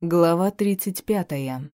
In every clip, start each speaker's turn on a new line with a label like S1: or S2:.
S1: Глава 35.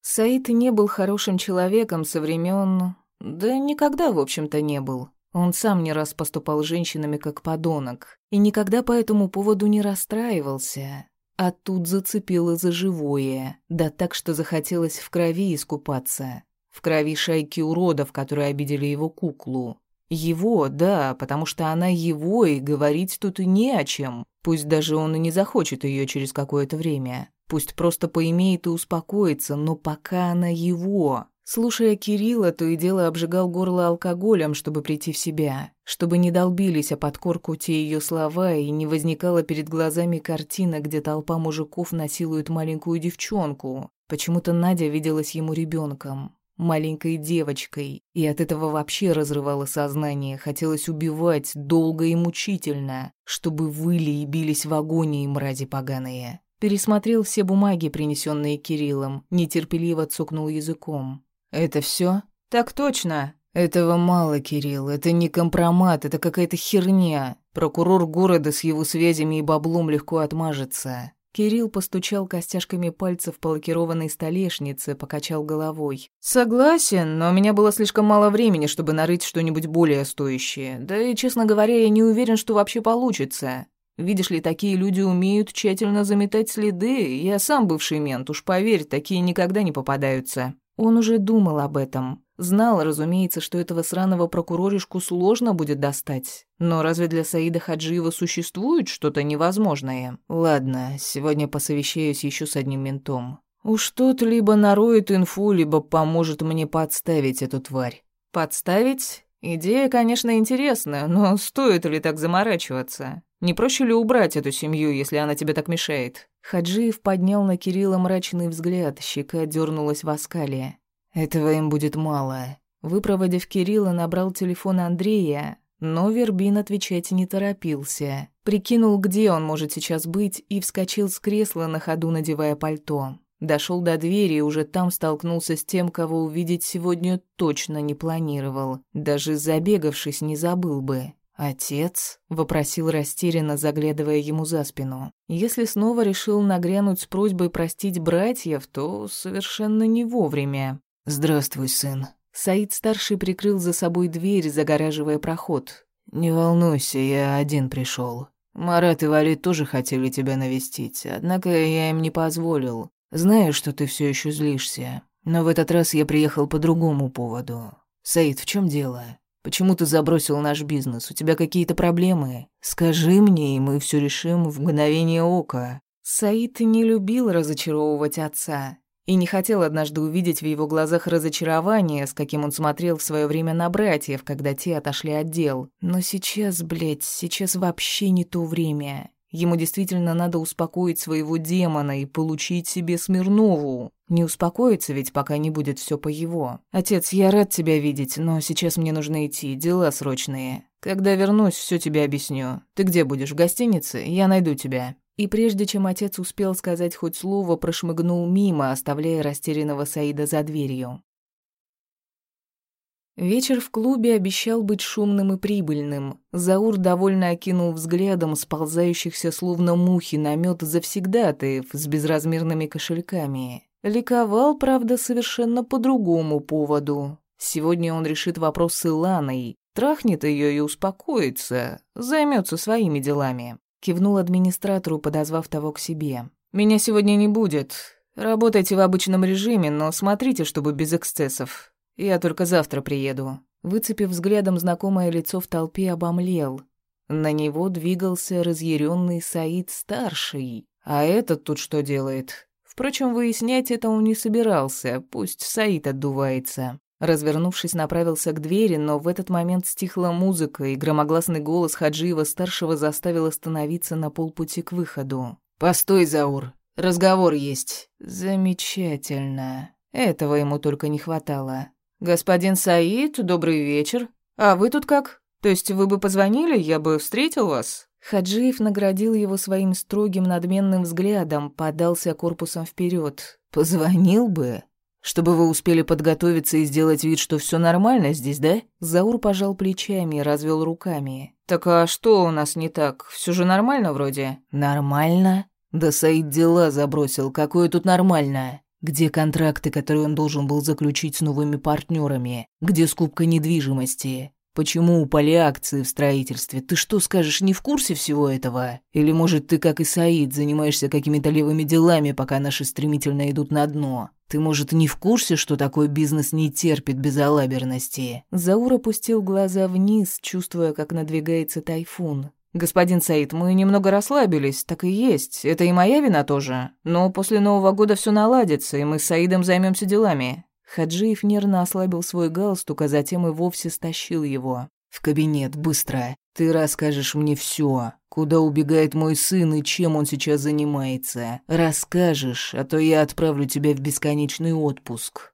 S1: Саид не был хорошим человеком со времен... Да никогда, в общем-то, не был. Он сам не раз поступал с женщинами как подонок. И никогда по этому поводу не расстраивался. А тут зацепило за живое. Да так, что захотелось в крови искупаться. В крови шайки уродов, которые обидели его куклу. Его, да, потому что она его, и говорить тут не о чем. Пусть даже он и не захочет ее через какое-то время. Пусть просто поимеет и успокоится, но пока она его. Слушая Кирилла, то и дело обжигал горло алкоголем, чтобы прийти в себя, чтобы не долбились о подкорку те ее слова и не возникала перед глазами картина, где толпа мужиков насилует маленькую девчонку. Почему-то Надя виделась ему ребенком маленькой девочкой, и от этого вообще разрывало сознание, хотелось убивать долго и мучительно, чтобы выли и бились в агонии мрази поганые. Пересмотрел все бумаги, принесенные Кириллом, нетерпеливо цокнул языком. «Это все? «Так точно!» «Этого мало, Кирилл, это не компромат, это какая-то херня. Прокурор города с его связями и баблом легко отмажется. Кирилл постучал костяшками пальцев по лакированной столешнице, покачал головой. «Согласен, но у меня было слишком мало времени, чтобы нарыть что-нибудь более стоящее. Да и, честно говоря, я не уверен, что вообще получится. Видишь ли, такие люди умеют тщательно заметать следы. Я сам бывший мент, уж поверь, такие никогда не попадаются». Он уже думал об этом. Знал, разумеется, что этого сраного прокуроришку сложно будет достать. Но разве для Саида Хаджиева существует что-то невозможное? Ладно, сегодня посовещаюсь еще с одним ментом. Уж тот либо нароет инфу, либо поможет мне подставить эту тварь. Подставить? Идея, конечно, интересная, но стоит ли так заморачиваться? Не проще ли убрать эту семью, если она тебе так мешает? Хаджиев поднял на Кирилла мрачный взгляд, щека дернулась в оскале. Этого им будет мало. Выпроводив Кирилла, набрал телефон Андрея, но Вербин отвечать не торопился. Прикинул, где он может сейчас быть, и вскочил с кресла на ходу, надевая пальто. Дошел до двери и уже там столкнулся с тем, кого увидеть сегодня точно не планировал. Даже забегавшись, не забыл бы. «Отец?» — вопросил растерянно, заглядывая ему за спину. Если снова решил нагрянуть с просьбой простить братьев, то совершенно не вовремя. «Здравствуй, сын». Саид-старший прикрыл за собой дверь, загораживая проход. «Не волнуйся, я один пришел. Марат и Валид тоже хотели тебя навестить, однако я им не позволил. Знаю, что ты все еще злишься, но в этот раз я приехал по другому поводу. Саид, в чем дело? Почему ты забросил наш бизнес? У тебя какие-то проблемы? Скажи мне, и мы все решим в мгновение ока». Саид не любил разочаровывать отца и не хотел однажды увидеть в его глазах разочарование, с каким он смотрел в свое время на братьев, когда те отошли от дел. Но сейчас, блядь, сейчас вообще не то время. Ему действительно надо успокоить своего демона и получить себе Смирнову. Не успокоится ведь, пока не будет все по его. Отец, я рад тебя видеть, но сейчас мне нужно идти, дела срочные. Когда вернусь, все тебе объясню. Ты где будешь, в гостинице? Я найду тебя. И прежде чем отец успел сказать хоть слово, прошмыгнул мимо, оставляя растерянного Саида за дверью. Вечер в клубе обещал быть шумным и прибыльным. Заур довольно окинул взглядом сползающихся словно мухи на мёд завсегдатаев с безразмерными кошельками. Ликовал, правда, совершенно по другому поводу. Сегодня он решит вопрос с Иланой, трахнет ее и успокоится, займется своими делами. Кивнул администратору, подозвав того к себе. «Меня сегодня не будет. Работайте в обычном режиме, но смотрите, чтобы без эксцессов. Я только завтра приеду». Выцепив взглядом знакомое лицо в толпе, обомлел. На него двигался разъяренный Саид-старший. А этот тут что делает? Впрочем, выяснять это он не собирался, пусть Саид отдувается. Развернувшись, направился к двери, но в этот момент стихла музыка, и громогласный голос Хаджиева-старшего заставил остановиться на полпути к выходу. «Постой, Заур, разговор есть». «Замечательно. Этого ему только не хватало». «Господин Саид, добрый вечер. А вы тут как? То есть вы бы позвонили, я бы встретил вас?» Хаджиев наградил его своим строгим надменным взглядом, подался корпусом вперед. «Позвонил бы? Чтобы вы успели подготовиться и сделать вид, что все нормально здесь, да? Заур пожал плечами и развел руками. Так а что у нас не так? Все же нормально вроде. Нормально? Да Саид дела забросил, какое тут нормально. Где контракты, которые он должен был заключить с новыми партнерами? Где скупка недвижимости? Почему упали акции в строительстве? Ты что скажешь, не в курсе всего этого? Или, может, ты, как и Саид, занимаешься какими-то левыми делами, пока наши стремительно идут на дно? Ты, может, не в курсе, что такой бизнес не терпит безалаберности?» Заур опустил глаза вниз, чувствуя, как надвигается тайфун. «Господин Саид, мы немного расслабились, так и есть. Это и моя вина тоже. Но после Нового года все наладится, и мы с Саидом займемся делами. Хаджиев нервно ослабил свой галстук, а затем и вовсе стащил его. «В кабинет, быстро. Ты расскажешь мне все. Куда убегает мой сын и чем он сейчас занимается. Расскажешь, а то я отправлю тебя в бесконечный отпуск».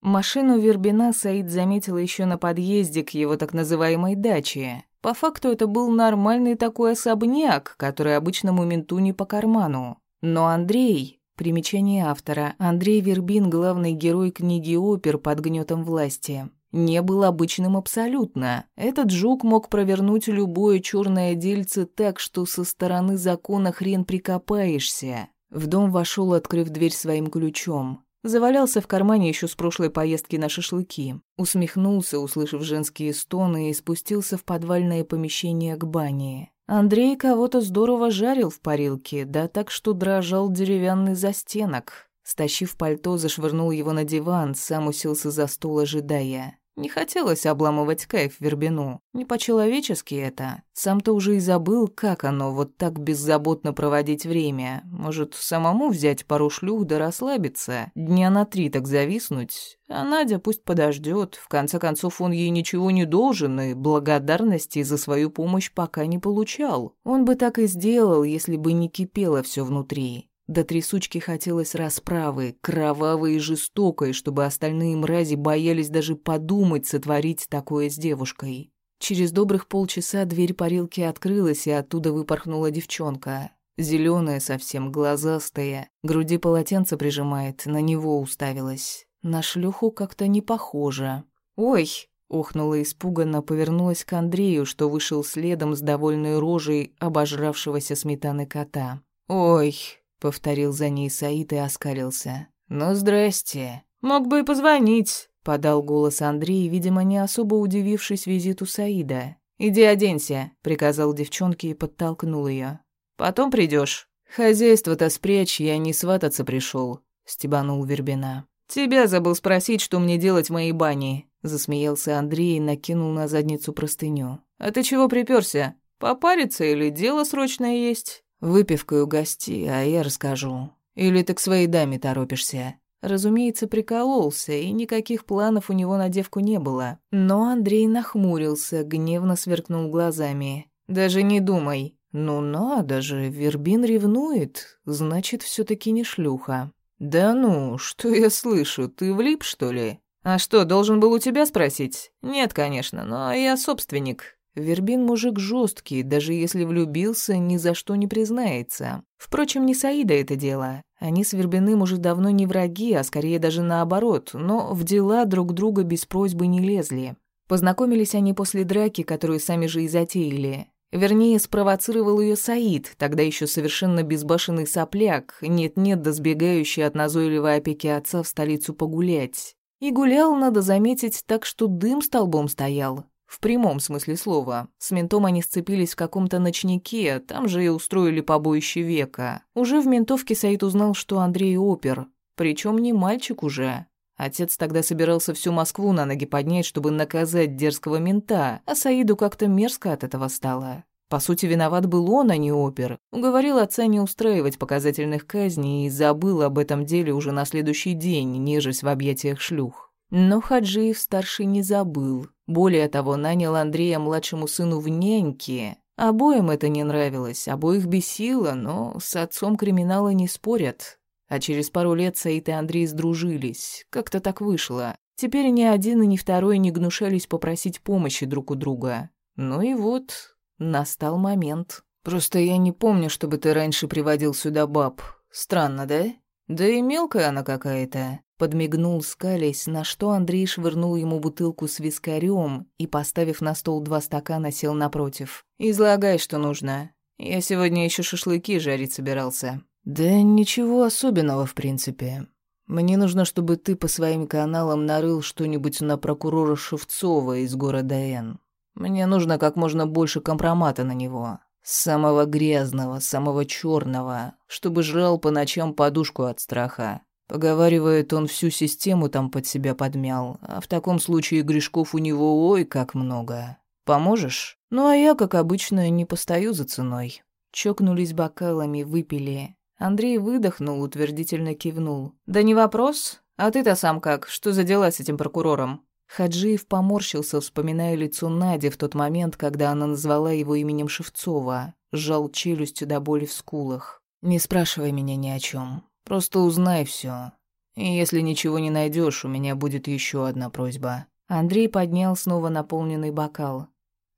S1: Машину Вербина Саид заметил еще на подъезде к его так называемой даче. По факту это был нормальный такой особняк, который обычному менту не по карману. Но Андрей, Примечание автора. Андрей Вербин, главный герой книги «Опер» под гнетом власти. Не был обычным абсолютно. Этот жук мог провернуть любое черное дельце так, что со стороны закона хрен прикопаешься. В дом вошел, открыв дверь своим ключом. Завалялся в кармане еще с прошлой поездки на шашлыки. Усмехнулся, услышав женские стоны, и спустился в подвальное помещение к бане. Андрей кого-то здорово жарил в парилке, да так, что дрожал деревянный застенок. Стащив пальто, зашвырнул его на диван, сам уселся за стол, ожидая. Не хотелось обламывать кайф Вербину. Не по-человечески это. Сам-то уже и забыл, как оно вот так беззаботно проводить время. Может, самому взять пару шлюх да расслабиться? Дня на три так зависнуть? А Надя пусть подождет. В конце концов, он ей ничего не должен, и благодарности за свою помощь пока не получал. Он бы так и сделал, если бы не кипело все внутри. До трясучки хотелось расправы, кровавой и жестокой, чтобы остальные мрази боялись даже подумать сотворить такое с девушкой. Через добрых полчаса дверь парилки открылась, и оттуда выпорхнула девчонка. Зеленая совсем, глазастая, груди полотенце прижимает, на него уставилась. На шлюху как-то не похоже. «Ой!» — охнула испуганно, повернулась к Андрею, что вышел следом с довольной рожей обожравшегося сметаны кота. «Ой!» Повторил за ней Саид и оскалился. «Ну, здрасте. Мог бы и позвонить», — подал голос Андрей, видимо, не особо удивившись визиту Саида. «Иди оденься», — приказал девчонке и подтолкнул ее. «Потом придешь. «Хозяйство-то спрячь, я не свататься пришел», — стебанул Вербина. «Тебя забыл спросить, что мне делать в моей бане», — засмеялся Андрей и накинул на задницу простыню. «А ты чего приперся? Попариться или дело срочное есть?» Выпивкой угости, а я расскажу. Или ты к своей даме торопишься?» Разумеется, прикололся, и никаких планов у него на девку не было. Но Андрей нахмурился, гневно сверкнул глазами. «Даже не думай». «Ну надо же, Вербин ревнует, значит, все таки не шлюха». «Да ну, что я слышу, ты влип, что ли?» «А что, должен был у тебя спросить?» «Нет, конечно, но я собственник. Вербин мужик жесткий, даже если влюбился, ни за что не признается. Впрочем, не Саида это дело. Они с Вербиным уже давно не враги, а скорее даже наоборот, но в дела друг друга без просьбы не лезли. Познакомились они после драки, которую сами же и затеяли. Вернее, спровоцировал ее Саид, тогда еще совершенно безбашенный сопляк, нет-нет, да сбегающий от назойливой опеки отца в столицу погулять. И гулял, надо заметить, так что дым столбом стоял. В прямом смысле слова. С ментом они сцепились в каком-то ночнике, там же и устроили побоище века. Уже в ментовке Саид узнал, что Андрей опер. Причем не мальчик уже. Отец тогда собирался всю Москву на ноги поднять, чтобы наказать дерзкого мента, а Саиду как-то мерзко от этого стало. По сути, виноват был он, а не опер. Уговорил отца не устраивать показательных казней и забыл об этом деле уже на следующий день, нежесть в объятиях шлюх. Но Хаджиев-старший не забыл. Более того, нанял Андрея младшему сыну в няньки. Обоим это не нравилось, обоих бесило, но с отцом криминала не спорят. А через пару лет Саид и Андрей сдружились. Как-то так вышло. Теперь ни один и ни второй не гнушались попросить помощи друг у друга. Ну и вот, настал момент. Просто я не помню, чтобы ты раньше приводил сюда баб. Странно, да? Да и мелкая она какая-то. Подмигнул, скалясь, на что Андрей швырнул ему бутылку с вискарем и, поставив на стол два стакана, сел напротив. «Излагай, что нужно». Я сегодня еще шашлыки жарить собирался».
S2: «Да ничего особенного, в принципе. Мне нужно, чтобы ты по своим каналам нарыл что-нибудь на прокурора Шевцова из города Н. Мне нужно как можно больше компромата на него. Самого грязного, самого черного, чтобы жрал по ночам подушку от страха. Поговаривает, он всю систему там под себя подмял, а в таком случае грешков у него ой как много. Поможешь? Ну а я, как обычно, не постою за ценой. Чокнулись бокалами, выпили. Андрей выдохнул, утвердительно кивнул. «Да не вопрос. А ты-то сам как? Что за дела с этим прокурором?» Хаджиев поморщился, вспоминая лицо Нади в тот момент, когда она назвала его именем Шевцова, сжал челюстью до боли в скулах. «Не спрашивай меня ни о чем. Просто узнай все. И если ничего не найдешь, у меня будет еще одна просьба». Андрей поднял снова наполненный бокал.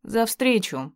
S2: «За встречу!»